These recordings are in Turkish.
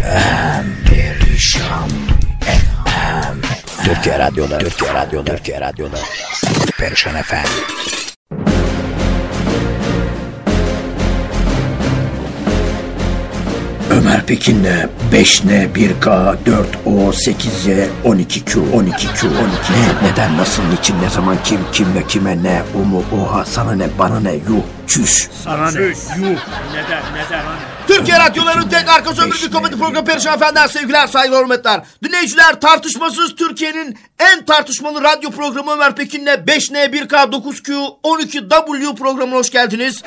FM Perişan. FM Türkiye Radyoları Türkiye Radyoları Türkiye Radyoları. Perişan FM Ömer Pekin'le 5N, 1K, 4O, 8Y, 12Q, 12Q, 12 Ne, neden, nasıl, niçin, ne zaman, kim, kimle, kime, ne, o mu, oha, sana ne, bana ne, yuh, çüş. Sana ne? Yuh. Neden? Neden? Türkiye radyolarının tek arkası ömrü bir komedi programı Perişan Efendiler sevgiler saygılar hürmetler. Dinleyiciler tartışmasız Türkiye'nin en tartışmalı radyo programı Ömer Pekin'le 5N 1K 9Q 12W programına hoş geldiniz.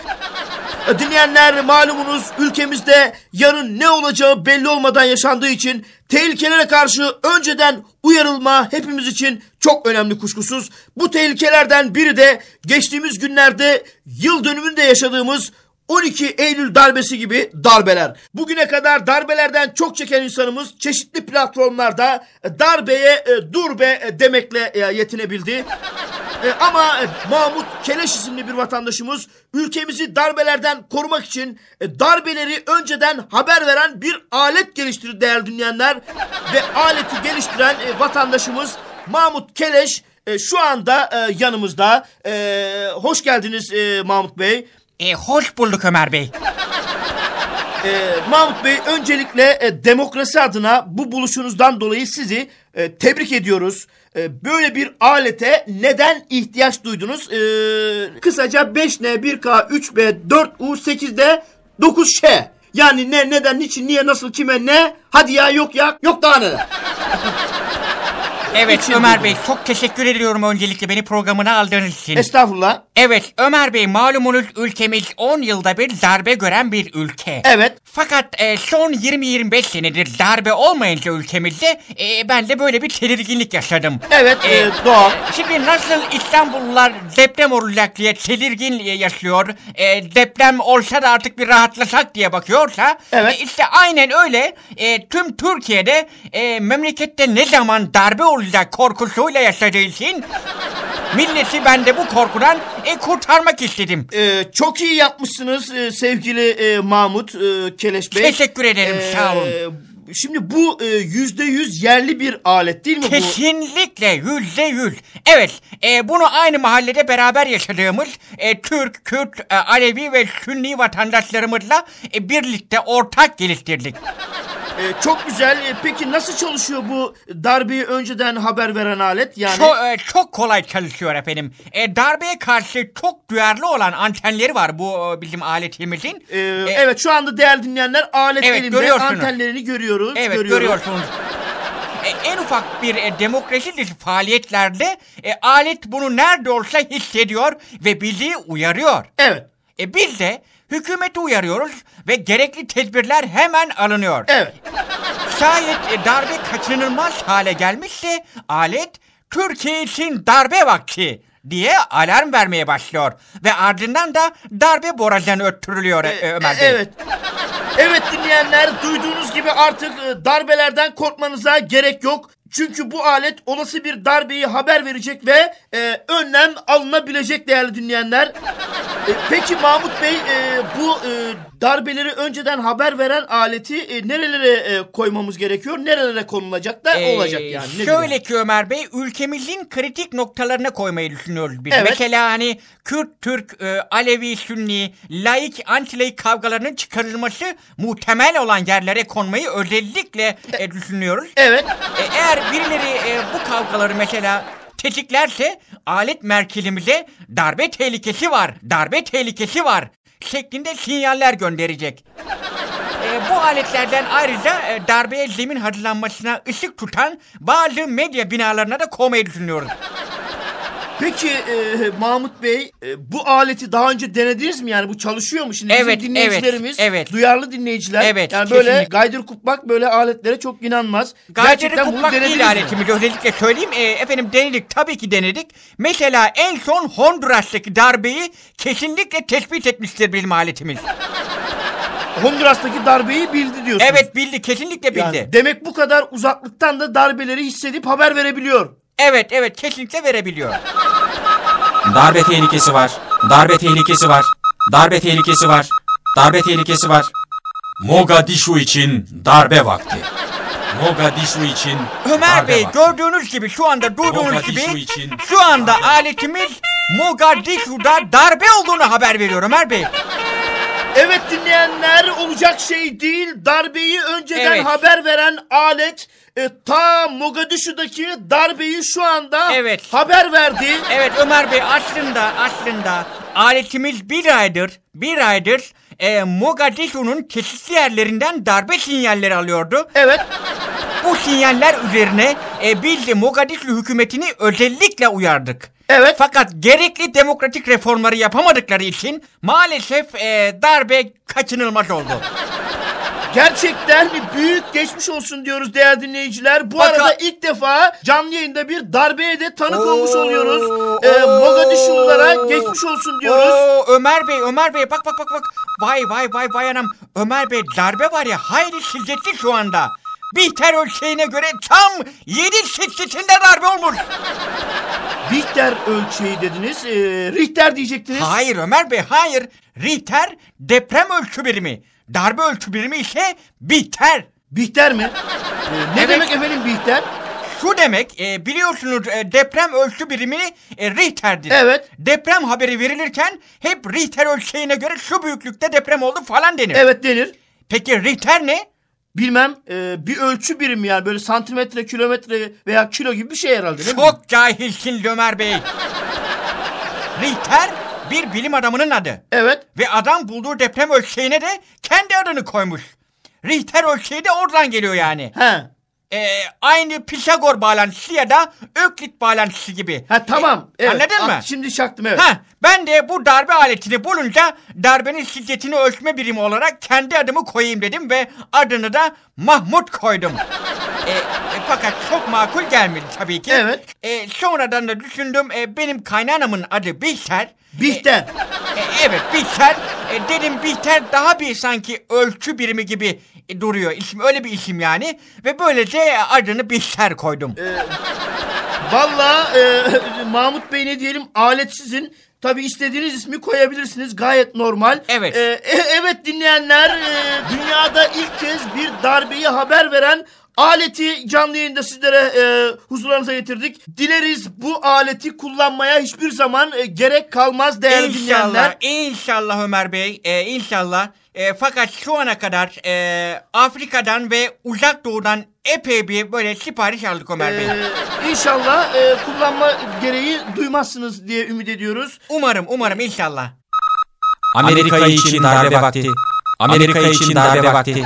E, Dinleyenler malumunuz ülkemizde yarın ne olacağı belli olmadan yaşandığı için tehlikelere karşı önceden uyarılma hepimiz için çok önemli kuşkusuz. Bu tehlikelerden biri de geçtiğimiz günlerde yıl dönümünde yaşadığımız 12 Eylül darbesi gibi darbeler. Bugüne kadar darbelerden çok çeken insanımız çeşitli platformlarda e, darbeye e, dur be e, demekle e, yetinebildi. E, ama e, Mahmut Keleş isimli bir vatandaşımız ülkemizi darbelerden korumak için e, darbeleri önceden haber veren bir alet geliştirdi değerli dinleyenler. Ve aleti geliştiren e, vatandaşımız Mahmut Keleş e, şu anda e, yanımızda. E, hoş geldiniz e, Mahmut Bey. E, hoş bulduk Ömer Bey. Ee, Mahmut Bey öncelikle e, demokrasi adına bu buluşunuzdan dolayı sizi e, tebrik ediyoruz. E, böyle bir alete neden ihtiyaç duydunuz? Ee, kısaca 5N, 1K, 3B, 4U, 8D, 9Ş. Yani ne, neden, niçin, niye, nasıl, kime, ne? Hadi ya, yok ya, yok daha neler. Evet İçin Ömer. Bey çok teşekkür ediyorum öncelikle beni programına aldığınız için. Estağfurullah. Evet Ömer Bey malumunuz ülkemiz 10 yılda bir darbe gören bir ülke. Evet. Fakat e, son 20-25 senedir darbe olmayınca ülkemizde e, ben de böyle bir tedirginlik yaşadım. Evet, E, e, doğal. Şimdi nasıl İstanbullular deprem olacak diye tedirgin yaşıyor, e, deprem olsa da artık bir rahatlasak diye bakıyorsa, Evet. e, işte aynen öyle e, tüm Türkiye'de e, memlekette ne zaman darbe olacak korkusuyla yaşadığı için milleti ben de bu korkudan e, kurtarmak istedim. Ee, çok iyi yapmışsınız e, sevgili e, Mahmut e, Keleş Bey. Teşekkür ederim, sağ olun. Şimdi bu e, yüzde yüz yerli bir alet değil mi bu? Kesinlikle yüzde yüz. Evet e, bunu aynı mahallede beraber yaşadığımız e, Türk, Kürt, e, Alevi ve Sünni vatandaşlarımızla e, birlikte ortak geliştirdik. E, çok güzel. E, peki nasıl çalışıyor bu darbeyi önceden haber veren alet? Yani Çok, e, çok kolay çalışıyor efendim. E, darbeye karşı çok duyarlı olan antenleri var bu e, bizim aletimizin. e, E, evet şu anda değerli dinleyenler alet Evet, elimde görüyorsunuz. antenlerini görüyoruz. Evet görüyoruz. görüyorsunuz. E, en ufak bir e, demokrasi dışı faaliyetlerde e, alet bunu nerede olsa hissediyor ve bizi uyarıyor. Evet. E biz de hükümeti uyarıyoruz ve gerekli tedbirler hemen alınıyor. Evet. Şayet e, darbe kaçınılmaz hale gelmişse alet Türkiye için darbe vakti diye alarm vermeye başlıyor. Ve ardından da darbe borazanı öttürülüyor e, Ömer E, Bey. Evet. Evet dinleyenler duyduğunuz gibi artık e, darbelerden korkmanıza gerek yok. Çünkü bu alet olası bir darbeyi haber verecek ve e, önlem alınabilecek değerli dinleyenler. E, peki Mahmut Bey e, bu e, darbeleri önceden haber veren aleti e, nerelere e, koymamız gerekiyor? Nerelere konulacak da Ee, olacak yani? Ne şöyle bileyim. ki Ömer Bey ülkemizin kritik noktalarına koymayı düşünüyoruz biz. Evet. Mesela hani Kürt, Türk, e, Alevi, Sünni, laik, anti-laik kavgalarının çıkarılması muhtemel olan yerlere konmayı özellikle e, düşünüyoruz. Evet. E, eğer birileri e, bu kavgaları mesela tetiklerse alet merkezimize darbe tehlikesi var, darbe tehlikesi var şeklinde sinyaller gönderecek. E, bu aletlerden ayrıca e, darbeye zemin hazırlanmasına ışık tutan bazı medya binalarına da koymayı düşünüyoruz. Peki e, Mahmut Bey e, bu aleti daha önce denediniz mi? Yani bu çalışıyor mu? Şimdi Evet, bizim dinleyicilerimiz, evet, evet. duyarlı dinleyiciler. Evet, Yani böyle kesinlikle. gaydır kupmak böyle aletlere çok inanmaz. Gayderi Gerçekten bunu tutmak denediniz değil mi? aletimiz özellikle söyleyeyim. E, efendim denedik tabii ki denedik. Mesela en son Honduras'taki darbeyi kesinlikle tespit etmiştir bizim aletimiz. Honduras'taki darbeyi bildi diyorsunuz. Evet bildi kesinlikle bildi. Yani demek bu kadar uzaklıktan da darbeleri hissedip haber verebiliyor. Evet evet kesinlikle verebiliyor. Darbe tehlikesi var. Darbe tehlikesi var. Darbe tehlikesi var. Darbe tehlikesi var. Mogadishu için darbe vakti. Mogadishu için Ömer darbe Bey vakti. gördüğünüz gibi şu anda duyduğunuz Mogadishu gibi için şu anda aletimiz Mogadishu'da darbe olduğunu haber veriyor Ömer Bey. Evet dinleyenler olacak şey değil. Darbeyi önceden Evet. haber veren alet e, ta Mogadishu'daki darbeyi şu anda Evet. haber verdi. Evet Ömer Bey aslında aslında aletimiz bir aydır bir aydır e, Mogadishu'nun çeşitli yerlerinden darbe sinyalleri alıyordu. Evet. Bu sinyaller üzerine e, biz de Mogadishu hükümetini özellikle uyardık. Evet. Fakat gerekli demokratik reformları yapamadıkları için maalesef e, darbe kaçınılmaz oldu. Gerçekten büyük geçmiş olsun diyoruz değerli dinleyiciler. Bu Fakat- arada ilk defa canlı yayında bir darbeye de tanık Oo, olmuş oluyoruz. Ee, oo. Mogadishu'lulara geçmiş olsun diyoruz. Oo, Ömer Bey, Ömer Bey bak bak bak bak. Vay vay vay vay anam. Ömer Bey darbe var ya hayli şiddetli şu anda. Bihter ölçeğine göre tam 7 şiddetinde darbe olmuş. Richter ölçeği dediniz. Ee, Richter diyecektiniz. Hayır Ömer Bey hayır. Richter deprem ölçü birimi. Darbe ölçü birimi ise Bihter. Bihter mi? Ee, ne Evet. demek efendim Bihter? Şu demek e, biliyorsunuz e, deprem ölçü birimini e, Richter'dir. Evet. Deprem haberi verilirken hep Richter ölçeğine göre şu büyüklükte deprem oldu falan denir. Evet denir. Peki Richter ne? Bilmem e, bir ölçü birimi yani böyle santimetre, kilometre veya kilo gibi bir şey herhalde değil mi? Çok cahilsin Ömer Bey. Richter bir bilim adamının adı. Evet. Ve adam bulduğu deprem ölçeğine de kendi adını koymuş. Richter ölçeği de oradan geliyor yani. He. Ee, aynı Pisagor bağlantısı ya da Öklit bağlantısı gibi. Ha tamam. E, Evet. Anladın mı? Şimdi çaktım evet. Ha, ben de bu darbe aletini bulunca darbenin şiddetini ölçme birimi olarak kendi adımı koyayım dedim ve adını da Mahmut koydum. E, e, fakat çok makul gelmedi tabii ki. Evet. E, sonradan da düşündüm e, benim kaynanamın adı Bihter. Bihter. E, evet Bihter. E, dedim Bihter daha bir sanki ölçü birimi gibi e, duruyor. İsim öyle bir isim yani. Ve böylece adını Bihter koydum. Valla e, Mahmut Bey ne diyelim alet sizin. Tabi istediğiniz ismi koyabilirsiniz gayet normal. Evet. E, e, evet dinleyenler e, dünyada ilk kez bir darbeyi haber veren aleti canlı yayında sizlere e, huzurlarınıza getirdik. Dileriz bu aleti kullanmaya hiçbir zaman e, gerek kalmaz değerli İnşallah, dinleyenler. inşallah Ömer Bey, e, inşallah. E, fakat şu ana kadar e, Afrika'dan ve Uzak Doğu'dan epey bir böyle sipariş aldık Ömer Bey. E, inşallah e, kullanma gereği duymazsınız diye ümit ediyoruz. Umarım, umarım inşallah. Amerika için darbe vakti. Amerika için darbe vakti.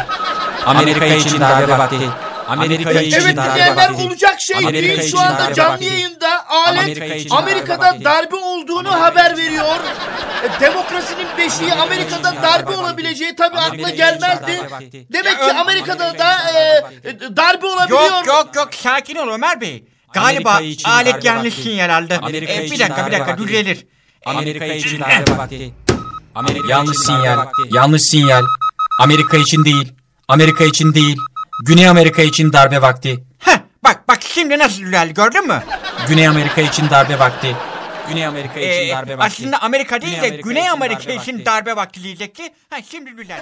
Amerika için darbe vakti. Amerika için Evet darbe vakti. olacak şey Amerika değil. Şu anda canlı yayında alet Amerika darbe Amerika'da darbe olduğunu haber veriyor. E, demokrasinin beşiği Amerika'da darbe olabileceği tabii Amerika akla gelmezdi. Demek ki Amerika'da Amerika da e, darbe e, olabiliyor. Yok yok yok sakin ol Ömer Bey. Galiba alet yanlış vakti. sinyal aldı. Amerika E, bir dakika bir dakika düzelir. Amerika için darbe vakti. Amerika Yanlış sinyal. Yanlış sinyal. Amerika için değil. Amerika için değil. Güney Amerika için darbe vakti. Heh, bak bak şimdi nasıl düzeldi gördün mü? Güney Amerika için darbe vakti. Güney Amerika için Ee, darbe vakti. aslında Amerika değil Güney de Amerika Güney için Amerika darbe için vakti. darbe vakti diyecekti. Ha şimdi düzeldi.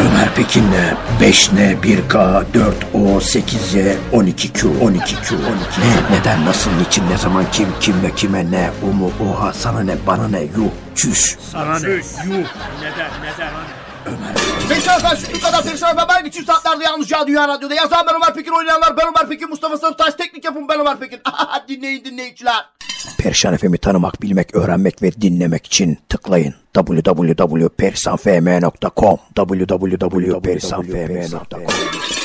Ömer Pekin'le 5N, 1K, 4O, 8Z, 12Q, 12Q, 12 Ne, neden, nasıl, niçin, ne zaman, kim, kimle, kime, ne, o mu, oha, sana ne, bana ne, yuh, çüş. Sana ne? Yuh. Neden? Neden? Perişan efendim şu kadar perişan efendim ben geçim saatlerde yalnızca Dünya Radyo'da. Yazan ben Ömer Pekin oynayanlar ben Ömer Pekin Mustafa Sarıtaş teknik yapım ben Ömer Pekin. Dinleyin dinleyiciler. Perişan FM'i tanımak, bilmek, öğrenmek ve dinlemek için tıklayın. www.persanfm.com www.persanfm.com